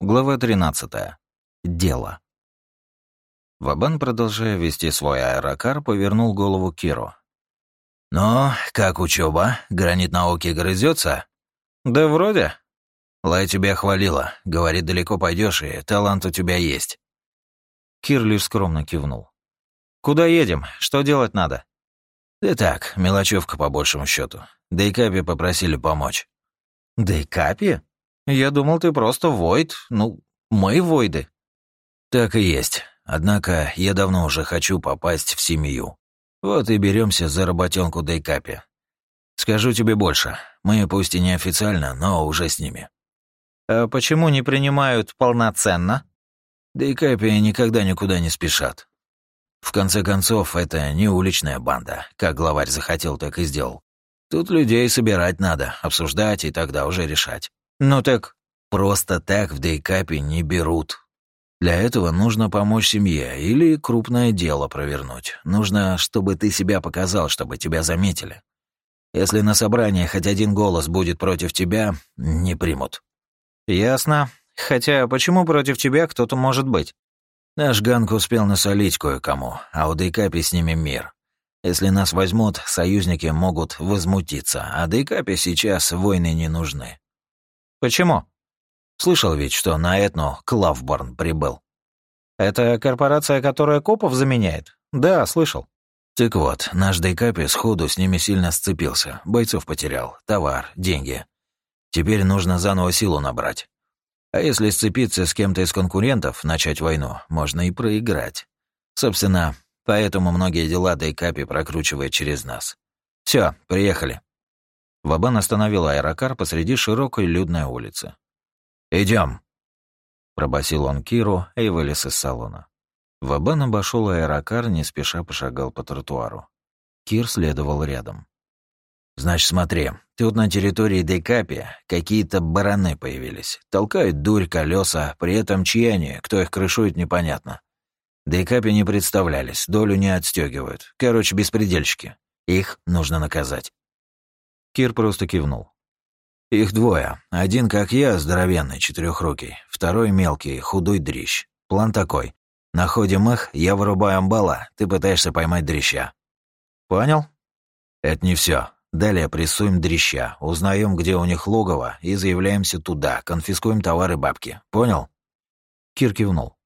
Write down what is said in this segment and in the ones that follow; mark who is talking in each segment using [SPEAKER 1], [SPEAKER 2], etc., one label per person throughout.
[SPEAKER 1] Глава 13. Дело. Вабан, продолжая вести свой аэрокар, повернул голову Киру.
[SPEAKER 2] «Ну, как учеба? Гранит науки грызется?
[SPEAKER 1] «Да вроде».
[SPEAKER 2] Лай тебя хвалила. Говорит, далеко пойдешь и талант у тебя есть».
[SPEAKER 1] Кир лишь скромно кивнул. «Куда едем? Что делать надо?»
[SPEAKER 2] «Да так, мелочевка по большему счету. Дейкапи попросили помочь».
[SPEAKER 1] «Дейкапи?» «Я думал, ты просто Войд. Ну, мы Войды».
[SPEAKER 2] «Так и есть. Однако я давно уже хочу попасть в семью. Вот и беремся за работенку Дейкапи. Скажу тебе больше. Мы пусть и неофициально, но уже с ними».
[SPEAKER 1] «А почему не принимают полноценно?»
[SPEAKER 2] Дейкапи никогда никуда не спешат. В конце концов, это не уличная банда. Как главарь захотел, так и сделал. Тут людей собирать надо, обсуждать и тогда уже решать.
[SPEAKER 1] «Ну так...»
[SPEAKER 2] «Просто так в дейкапе не берут. Для этого нужно помочь семье или крупное дело провернуть. Нужно, чтобы ты себя показал, чтобы тебя заметили. Если на собрании хоть один голос будет против тебя, не примут».
[SPEAKER 1] «Ясно. Хотя почему против тебя кто-то может быть?»
[SPEAKER 2] Наш Ганг успел насолить кое-кому, а у Дейкапи с ними мир. Если нас возьмут, союзники могут возмутиться, а Дейкапе сейчас войны не нужны.
[SPEAKER 1] Почему?
[SPEAKER 2] Слышал ведь, что на Этну Клавборн прибыл.
[SPEAKER 1] Это корпорация, которая копов заменяет? Да, слышал.
[SPEAKER 2] Так вот, наш Дейкапи сходу с ними сильно сцепился, бойцов потерял, товар, деньги. Теперь нужно заново силу набрать. А если сцепиться с кем-то из конкурентов, начать войну, можно и проиграть. Собственно, поэтому многие дела Дейкапи прокручивает через нас. Все, приехали.
[SPEAKER 1] Вабан остановил аэрокар посреди широкой людной улицы.
[SPEAKER 2] Идем,
[SPEAKER 1] пробасил он Киру и вылез из салона. Вабан обошел аэрокар, не спеша пошагал по тротуару. Кир следовал рядом.
[SPEAKER 2] «Значит, смотри, тут на территории Дейкапи какие-то бараны появились. Толкают дурь, колеса, при этом чьи они, кто их крышует, непонятно. Дейкапи не представлялись, долю не отстегивают. Короче, беспредельщики. Их нужно наказать».
[SPEAKER 1] Кир просто кивнул.
[SPEAKER 2] «Их двое. Один, как я, здоровенный, четырехрукий. Второй мелкий, худой дрищ. План такой. Находим их, я вырубаю амбала, ты пытаешься поймать дрища».
[SPEAKER 1] «Понял?»
[SPEAKER 2] «Это не все. Далее прессуем дрища, узнаем, где у них логово, и заявляемся туда, конфискуем товары бабки. Понял?»
[SPEAKER 1] Кир кивнул.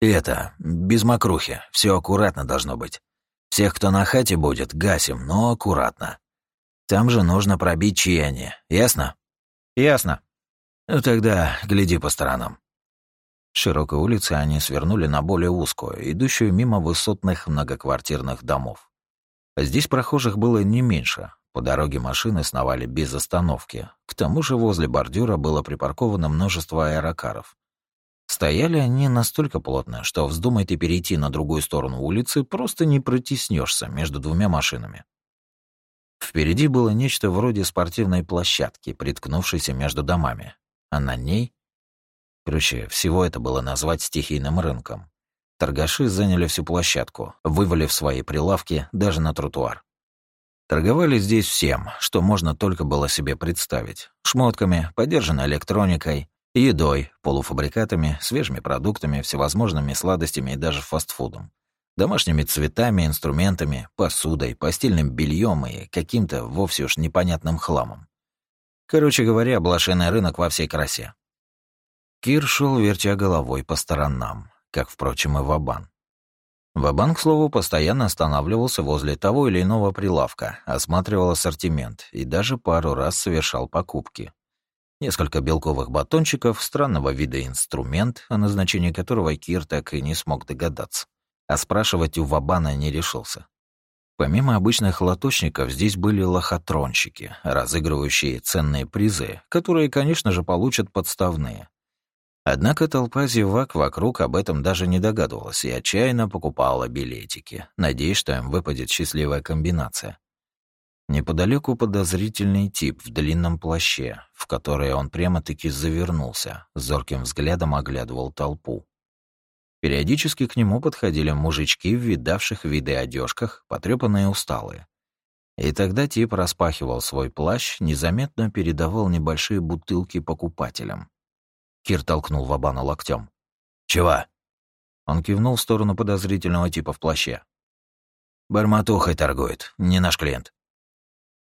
[SPEAKER 2] «И это, без мокрухи, все аккуратно должно быть. Всех, кто на хате будет, гасим, но аккуратно. Там же нужно пробить они. Ясно?
[SPEAKER 1] Ясно.
[SPEAKER 2] Ну тогда гляди по сторонам.
[SPEAKER 1] С широкой улицы они свернули на более узкую, идущую мимо высотных многоквартирных домов. Здесь прохожих было не меньше. По дороге машины сновали без остановки. К тому же возле бордюра было припарковано множество аэрокаров. Стояли они настолько плотно, что вздумай ты перейти на другую сторону улицы, просто не протиснешься между двумя машинами. Впереди было нечто вроде спортивной площадки, приткнувшейся между домами, а на ней... Короче, всего это было назвать стихийным рынком. Торгаши заняли всю площадку, вывалив свои прилавки даже на тротуар. Торговали здесь всем, что можно только было себе представить. Шмотками, подержанной электроникой, едой, полуфабрикатами, свежими продуктами, всевозможными сладостями и даже фастфудом домашними цветами, инструментами, посудой, постельным бельем и каким-то вовсе уж непонятным хламом. Короче говоря, блошиный рынок во всей красе. Кир шел, вертя головой по сторонам, как, впрочем, и Вабан. Вабан, к слову, постоянно останавливался возле того или иного прилавка, осматривал ассортимент и даже пару раз совершал покупки. Несколько белковых батончиков, странного вида инструмент, о назначении которого Кир так и не смог догадаться а спрашивать у Вабана не решился. Помимо обычных лоточников, здесь были лохотронщики, разыгрывающие ценные призы, которые, конечно же, получат подставные. Однако толпа зевак вокруг об этом даже не догадывалась и отчаянно покупала билетики, надеясь, что им выпадет счастливая комбинация. Неподалеку подозрительный тип в длинном плаще, в который он прямо-таки завернулся, зорким взглядом оглядывал толпу. Периодически к нему подходили мужички в видавших виды одежках, потрепанные и усталые. И тогда тип распахивал свой плащ, незаметно передавал небольшие бутылки покупателям. Кир толкнул Вабана локтем.
[SPEAKER 2] «Чего?»
[SPEAKER 1] Он кивнул в сторону подозрительного типа в плаще.
[SPEAKER 2] «Барматухой торгует, не наш клиент».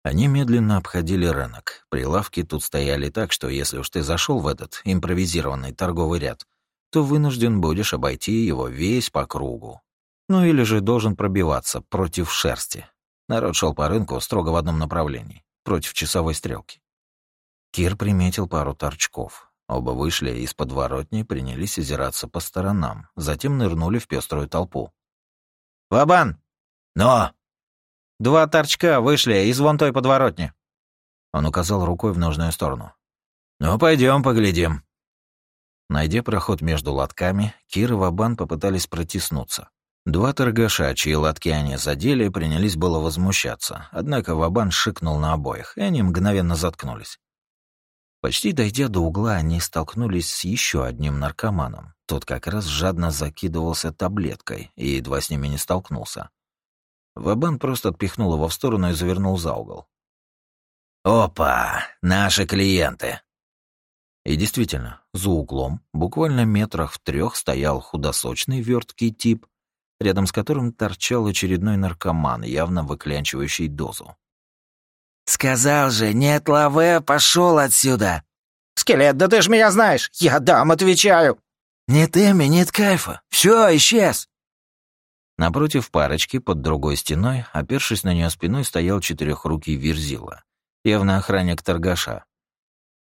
[SPEAKER 1] Они медленно обходили рынок. Прилавки тут стояли так, что если уж ты зашел в этот импровизированный торговый ряд, то вынужден будешь обойти его весь по кругу. Ну или же должен пробиваться против шерсти. Народ шел по рынку строго в одном направлении, против часовой стрелки. Кир приметил пару торчков. Оба вышли из подворотни и принялись озираться по сторонам, затем нырнули в пеструю толпу.
[SPEAKER 2] «Вабан!» «Но!»
[SPEAKER 1] «Два торчка вышли из вон той подворотни». Он указал рукой в нужную сторону.
[SPEAKER 2] «Ну, пойдем поглядим».
[SPEAKER 1] Найдя проход между лотками, Кир и Вабан попытались протиснуться. Два торгаша, чьи лотки они задели, принялись было возмущаться, однако Вабан шикнул на обоих, и они мгновенно заткнулись. Почти дойдя до угла, они столкнулись с еще одним наркоманом. Тот как раз жадно закидывался таблеткой и едва с ними не столкнулся. Вабан просто отпихнул его в сторону и завернул за угол.
[SPEAKER 2] «Опа! Наши клиенты!»
[SPEAKER 1] И действительно, за углом, буквально метрах в трех, стоял худосочный верткий тип, рядом с которым торчал очередной наркоман, явно выклянчивающий дозу.
[SPEAKER 3] «Сказал же, нет лаве, пошел отсюда!»
[SPEAKER 4] «Скелет, да ты ж меня знаешь! Я дам, отвечаю!»
[SPEAKER 3] «Нет Эми, нет кайфа! Все, исчез!»
[SPEAKER 1] Напротив парочки, под другой стеной, опершись на нее спиной, стоял четырехрукий Верзила, явно охранник торгаша.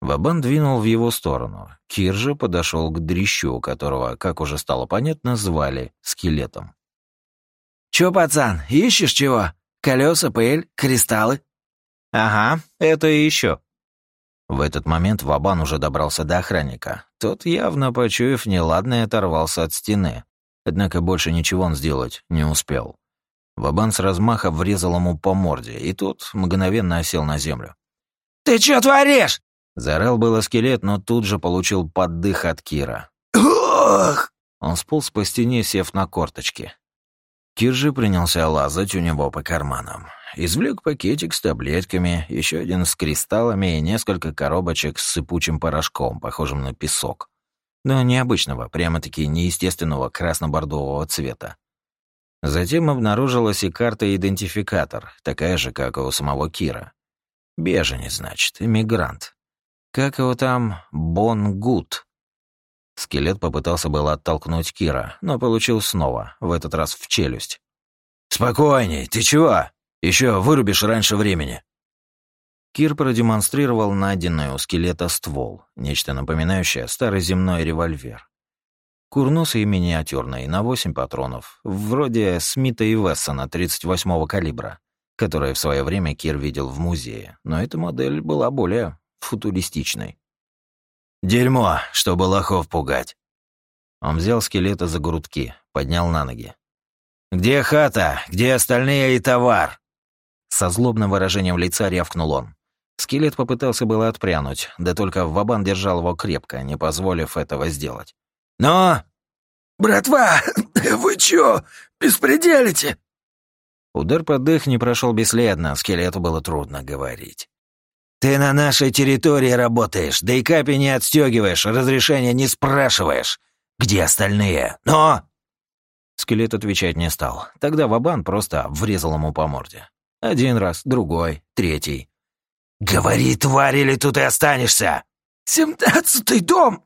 [SPEAKER 1] Вабан двинул в его сторону. Кир же подошел к дрищу, которого, как уже стало понятно, звали скелетом.
[SPEAKER 3] «Чё, пацан, ищешь чего? Колеса, пыль, кристаллы?»
[SPEAKER 1] «Ага, это и еще. В этот момент Вабан уже добрался до охранника. Тот, явно почуяв неладное, оторвался от стены. Однако больше ничего он сделать не успел. Вабан с размаха врезал ему по морде, и тот мгновенно осел на землю.
[SPEAKER 3] «Ты чё творишь?»
[SPEAKER 1] Заорал было скелет, но тут же получил поддых от Кира.
[SPEAKER 3] «Ох!»
[SPEAKER 1] Он сполз по стене, сев на корточки. Кир же принялся лазать у него по карманам. Извлек пакетик с таблетками, еще один с кристаллами и несколько коробочек с сыпучим порошком, похожим на песок. Но необычного, прямо-таки неестественного красно-бордового цвета. Затем обнаружилась и карта-идентификатор, такая же, как и у самого Кира. Беженец, значит, эмигрант. Как его там? Бонгут. Скелет попытался было оттолкнуть Кира, но получил снова, в этот раз в челюсть.
[SPEAKER 2] «Спокойней, ты чего?» Еще вырубишь раньше времени».
[SPEAKER 1] Кир продемонстрировал найденный у скелета ствол, нечто напоминающее старый земной револьвер. Курносый миниатюрный, на 8 патронов, вроде Смита и Вессона 38-го калибра, которые в свое время Кир видел в музее, но эта модель была более футуристичной.
[SPEAKER 2] «Дерьмо, чтобы лохов пугать».
[SPEAKER 1] Он взял скелета за грудки, поднял на ноги.
[SPEAKER 2] «Где хата? Где остальные и товар?»
[SPEAKER 1] Со злобным выражением лица рявкнул он. Скелет попытался было отпрянуть, да только Вабан держал его крепко, не позволив этого сделать.
[SPEAKER 2] «Но...»
[SPEAKER 3] «Братва, вы чё, беспределите?»
[SPEAKER 1] Удар под дых не прошел бесследно, скелету было трудно говорить.
[SPEAKER 2] «Ты на нашей территории работаешь, да и капи не отстегиваешь, разрешения не спрашиваешь. Где остальные? Но...»
[SPEAKER 1] Скелет отвечать не стал. Тогда Вабан просто врезал ему по морде. Один раз, другой, третий.
[SPEAKER 2] «Говори, тварь, или тут и останешься!»
[SPEAKER 3] «Семнадцатый дом!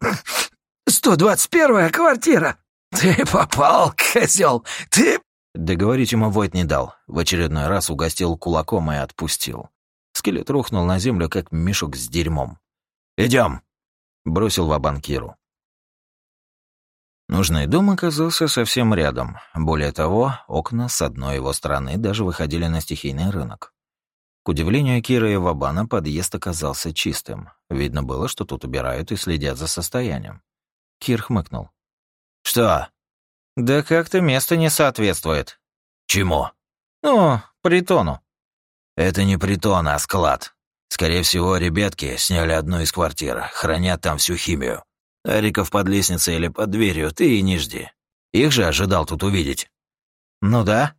[SPEAKER 3] Сто двадцать первая квартира! Ты попал, козел! Ты...»
[SPEAKER 1] Договорить ему Войт не дал. В очередной раз угостил кулаком и отпустил. Скелет рухнул на землю, как мешок с дерьмом.
[SPEAKER 2] Идем,
[SPEAKER 1] бросил в банкиру. Нужный дом оказался совсем рядом. Более того, окна с одной его стороны даже выходили на стихийный рынок. К удивлению Кира и Вабана, подъезд оказался чистым. Видно было, что тут убирают и следят за состоянием. Кир хмыкнул.
[SPEAKER 2] «Что?»
[SPEAKER 1] «Да как-то место не соответствует».
[SPEAKER 2] «Чему?»
[SPEAKER 1] «Ну, притону».
[SPEAKER 2] «Это не притон, а склад. Скорее всего, ребятки сняли одну из квартир, хранят там всю химию. Ариков под лестницей или под дверью, ты и не жди. Их же ожидал тут увидеть».
[SPEAKER 1] «Ну да».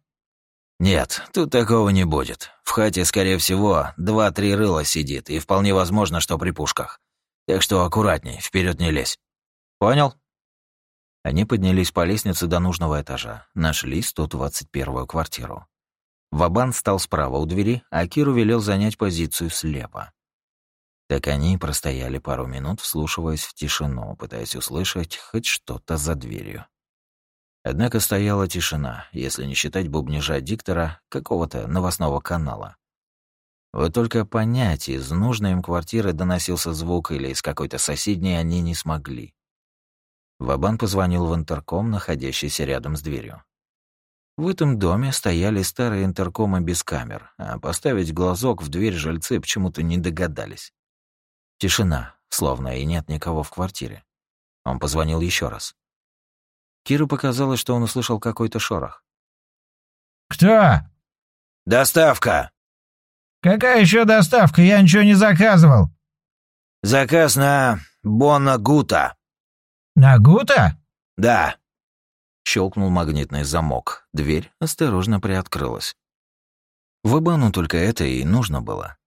[SPEAKER 2] «Нет, тут такого не будет. В хате, скорее всего, два-три рыла сидит, и вполне возможно, что при пушках. Так что аккуратней, вперед не лезь».
[SPEAKER 1] Понял. Они поднялись по лестнице до нужного этажа, нашли 121-ю квартиру. Вабан стал справа у двери, а Киру велел занять позицию слева. Так они простояли пару минут, вслушиваясь в тишину, пытаясь услышать хоть что-то за дверью. Однако стояла тишина, если не считать бубнижа диктора какого-то новостного канала. Вот только понять, из нужной им квартиры доносился звук или из какой-то соседней они не смогли. Вабан позвонил в интерком, находящийся рядом с дверью. В этом доме стояли старые интеркомы без камер, а поставить глазок в дверь жильцы почему-то не догадались. Тишина, словно и нет никого в квартире. Он позвонил еще раз. Киру показалось, что он услышал какой-то шорох.
[SPEAKER 5] «Кто?»
[SPEAKER 2] «Доставка!»
[SPEAKER 5] «Какая еще доставка? Я ничего не заказывал».
[SPEAKER 2] «Заказ на Бона Гута».
[SPEAKER 5] «На Гута?»
[SPEAKER 2] «Да».
[SPEAKER 1] Щелкнул магнитный замок. Дверь осторожно приоткрылась. Вабану только это и нужно было.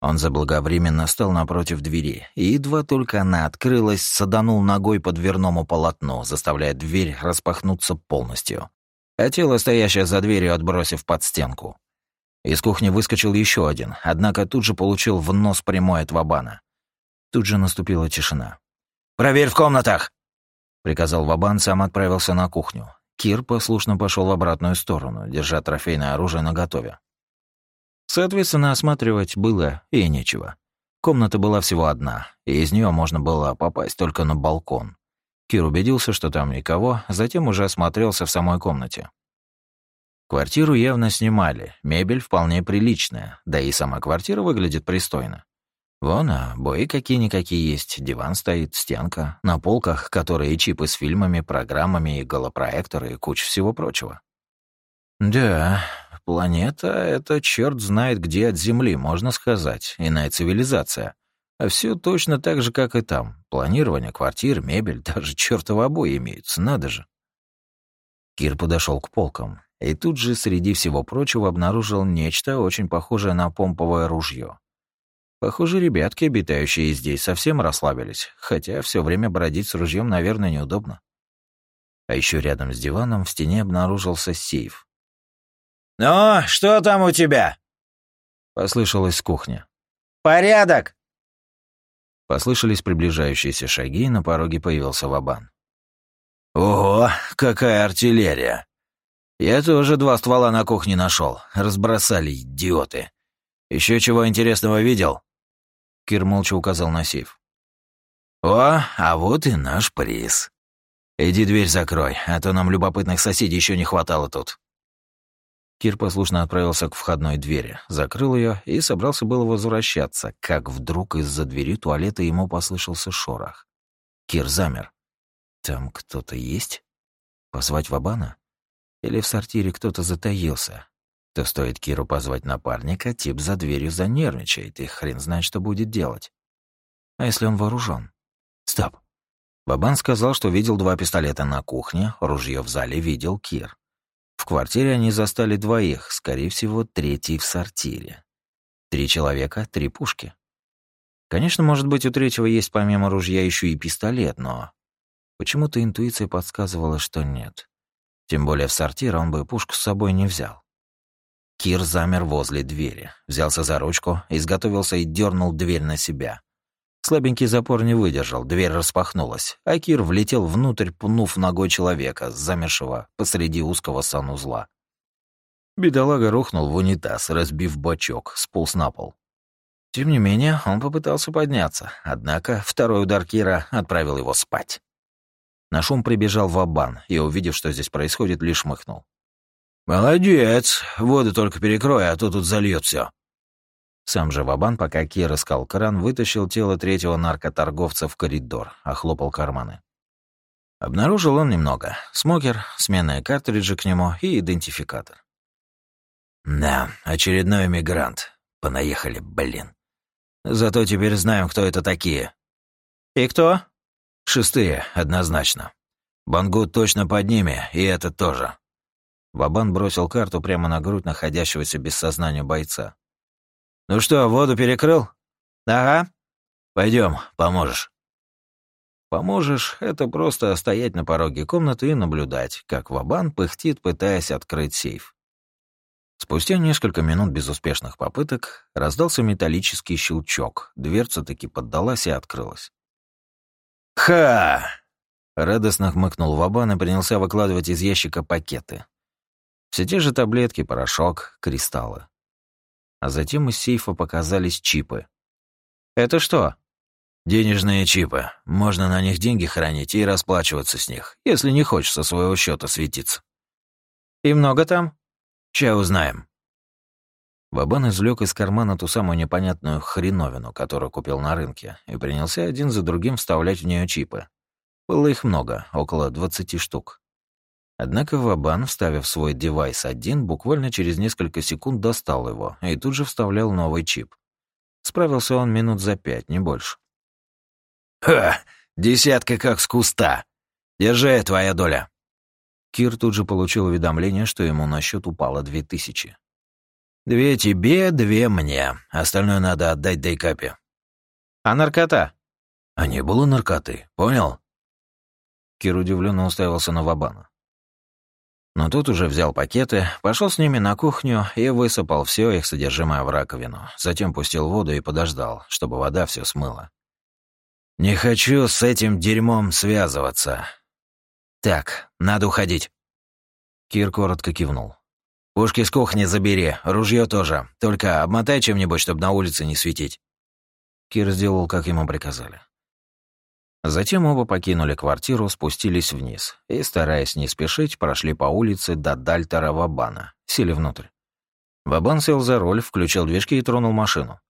[SPEAKER 1] Он заблаговременно стал напротив двери, и едва только она открылась, саданул ногой по дверному полотну, заставляя дверь распахнуться полностью. А тело, стоящее за дверью, отбросив под стенку. Из кухни выскочил еще один, однако тут же получил в нос прямой от Вабана. Тут же наступила тишина.
[SPEAKER 2] «Проверь в комнатах!»
[SPEAKER 1] Приказал Вабан, сам отправился на кухню. Кир послушно пошел в обратную сторону, держа трофейное оружие наготове. Соответственно, осматривать было и нечего. Комната была всего одна, и из нее можно было попасть только на балкон. Кир убедился, что там никого, затем уже осмотрелся в самой комнате. Квартиру явно снимали, мебель вполне приличная, да и сама квартира выглядит пристойно. Вон, а бои какие-никакие есть, диван стоит, стенка, на полках, которые чипы с фильмами, программами и голопроекторы и куча всего прочего. Да, планета — это черт знает где от Земли, можно сказать, иная цивилизация. А все точно так же, как и там. Планирование, квартир, мебель, даже чертовы обои имеются, надо же. Кир подошел к полкам, и тут же среди всего прочего обнаружил нечто очень похожее на помповое ружье. Похоже, ребятки, обитающие здесь, совсем расслабились, хотя все время бродить с ружьем, наверное, неудобно. А еще рядом с диваном в стене обнаружился сейф.
[SPEAKER 2] «Ну, что там у тебя?»
[SPEAKER 1] Послышалось с кухни.
[SPEAKER 2] «Порядок!»
[SPEAKER 1] Послышались приближающиеся шаги, и на пороге появился Вабан.
[SPEAKER 2] «Ого, какая артиллерия! Я тоже два ствола на кухне нашел. Разбросали, идиоты. Еще чего интересного видел?»
[SPEAKER 1] Кир молча указал на сейф.
[SPEAKER 2] «О, а вот и наш приз. Иди дверь закрой, а то нам любопытных соседей еще не хватало тут».
[SPEAKER 1] Кир послушно отправился к входной двери, закрыл ее и собрался было возвращаться, как вдруг из-за двери туалета ему послышался шорох. Кир замер. «Там кто-то есть? Позвать Вабана? Или в сортире кто-то затаился? То стоит Киру позвать напарника, тип за дверью занервничает, и хрен знает, что будет делать. А если он вооружен? Стоп. Бабан сказал, что видел два пистолета на кухне, ружье в зале видел Кир. В квартире они застали двоих, скорее всего, третий в сортире. Три человека, три пушки. Конечно, может быть, у третьего есть помимо ружья еще и пистолет, но... Почему-то интуиция подсказывала, что нет. Тем более в сортир он бы пушку с собой не взял. Кир замер возле двери, взялся за ручку, изготовился и дернул дверь на себя. Слабенький запор не выдержал, дверь распахнулась, а Кир влетел внутрь, пнув ногой человека, замершего посреди узкого санузла. Бедолага рухнул в унитаз, разбив бачок, сполз на пол. Тем не менее, он попытался подняться, однако второй удар Кира отправил его спать. На шум прибежал Вабан и, увидев, что здесь происходит, лишь махнул.
[SPEAKER 2] «Молодец! Воду только перекрой, а то тут зальет все.
[SPEAKER 1] Сам же Вабан, пока Кир искал кран, вытащил тело третьего наркоторговца в коридор, охлопал карманы. Обнаружил он немного. Смокер, сменные картриджи к нему и идентификатор.
[SPEAKER 2] «Да, очередной эмигрант. Понаехали, блин. Зато теперь знаем, кто это такие».
[SPEAKER 1] «И кто?»
[SPEAKER 2] «Шестые, однозначно. Бангут точно под ними, и этот тоже.
[SPEAKER 1] Вабан бросил карту прямо на грудь находящегося без сознания бойца.
[SPEAKER 2] «Ну что, воду перекрыл?»
[SPEAKER 1] «Ага».
[SPEAKER 2] Пойдем, поможешь».
[SPEAKER 1] Поможешь — это просто стоять на пороге комнаты и наблюдать, как Вабан пыхтит, пытаясь открыть сейф. Спустя несколько минут безуспешных попыток раздался металлический щелчок, дверца таки поддалась и открылась.
[SPEAKER 2] «Ха!»
[SPEAKER 1] — радостно хмыкнул Вабан и принялся выкладывать из ящика пакеты. Все те же таблетки, порошок, кристаллы. А затем из сейфа показались чипы. «Это что?»
[SPEAKER 2] «Денежные чипы. Можно на них деньги хранить и расплачиваться с них, если не хочешь со своего счета светиться».
[SPEAKER 1] «И много там?»
[SPEAKER 2] «Ща узнаем».
[SPEAKER 1] Бабан извлек из кармана ту самую непонятную хреновину, которую купил на рынке, и принялся один за другим вставлять в нее чипы. Было их много, около двадцати штук. Однако Вабан, вставив свой девайс один, буквально через несколько секунд достал его и тут же вставлял новый чип. Справился он минут за пять, не больше.
[SPEAKER 2] «Ха! Десятка как с куста! Держи, твоя доля!»
[SPEAKER 1] Кир тут же получил уведомление, что ему на счет упало две тысячи.
[SPEAKER 2] «Две тебе, две мне. Остальное надо отдать Дейкапе».
[SPEAKER 1] «А наркота?»
[SPEAKER 2] «А не было наркоты, понял?»
[SPEAKER 1] Кир удивленно уставился на Вабана. Но тут уже взял пакеты, пошел с ними на кухню и высыпал все их содержимое в раковину. Затем пустил воду и подождал, чтобы вода все смыла.
[SPEAKER 2] «Не хочу с этим дерьмом связываться. Так, надо уходить».
[SPEAKER 1] Кир коротко кивнул.
[SPEAKER 2] «Пушки с кухни забери, ружье тоже. Только обмотай чем-нибудь, чтобы на улице не светить».
[SPEAKER 1] Кир сделал, как ему приказали. Затем оба покинули квартиру, спустились вниз и, стараясь не спешить, прошли по улице до Дальтера Вабана, сели внутрь. Вабан сел за руль, включил движки и тронул машину.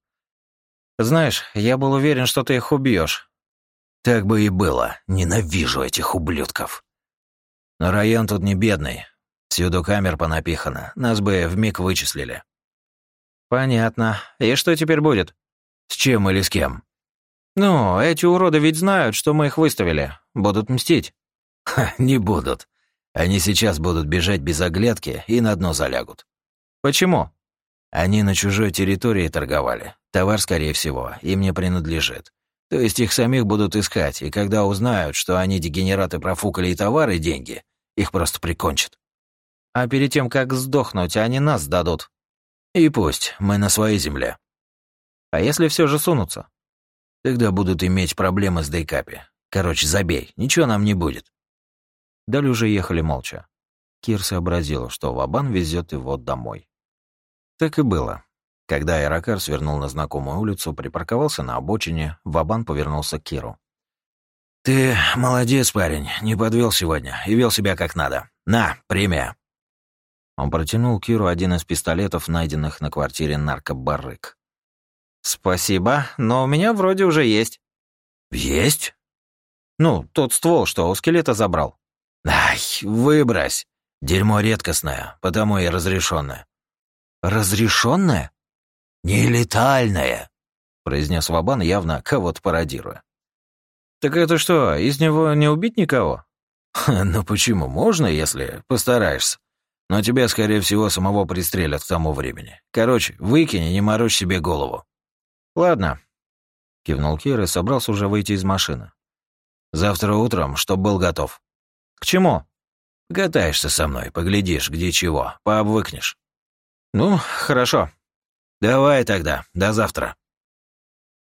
[SPEAKER 1] «Знаешь, я был уверен, что ты их убьешь.
[SPEAKER 2] «Так бы и было. Ненавижу этих ублюдков. Но район тут не бедный. Всюду камер понапихано. Нас бы вмиг вычислили».
[SPEAKER 1] «Понятно. И что теперь будет?»
[SPEAKER 2] «С чем или с кем?»
[SPEAKER 1] «Ну, эти уроды ведь знают, что мы их выставили. Будут мстить».
[SPEAKER 2] «Ха, не будут. Они сейчас будут бежать без оглядки и на дно залягут».
[SPEAKER 1] «Почему?»
[SPEAKER 2] «Они на чужой территории торговали. Товар, скорее всего, им не принадлежит. То есть их самих будут искать, и когда узнают, что они дегенераты профукали и товары, и деньги, их просто прикончат».
[SPEAKER 1] «А перед тем, как сдохнуть, они нас сдадут».
[SPEAKER 2] «И пусть, мы на своей земле».
[SPEAKER 1] «А если все же сунутся?»
[SPEAKER 2] Тогда будут иметь проблемы с Дейкапи. Короче, забей, ничего нам не будет».
[SPEAKER 1] Далее уже ехали молча. Кир сообразил, что Вабан везет его домой. Так и было. Когда аэрокар свернул на знакомую улицу, припарковался на обочине, Вабан повернулся к Киру.
[SPEAKER 2] «Ты молодец, парень, не подвел сегодня и вел себя как надо. На, премия!»
[SPEAKER 1] Он протянул Киру один из пистолетов, найденных на квартире наркобарык. «Спасибо, но у меня вроде уже есть».
[SPEAKER 2] «Есть?»
[SPEAKER 1] «Ну, тот ствол, что у скелета забрал».
[SPEAKER 2] «Ай, выбрось. Дерьмо редкостное, потому и разрешенное».
[SPEAKER 1] «Разрешенное?»
[SPEAKER 2] «Нелетальное», —
[SPEAKER 1] произнес Вабан, явно кого-то пародируя. «Так это что, из него не убить никого?»
[SPEAKER 2] «Ну почему? Можно, если постараешься. Но тебя, скорее всего, самого пристрелят к тому времени. Короче, выкинь и не морочь себе голову».
[SPEAKER 1] «Ладно», — кивнул Кир и собрался уже выйти из машины.
[SPEAKER 2] «Завтра утром, чтоб был готов».
[SPEAKER 1] «К чему?»
[SPEAKER 2] «Катаешься со мной, поглядишь, где чего, пообвыкнешь».
[SPEAKER 1] «Ну, хорошо».
[SPEAKER 2] «Давай тогда, до завтра».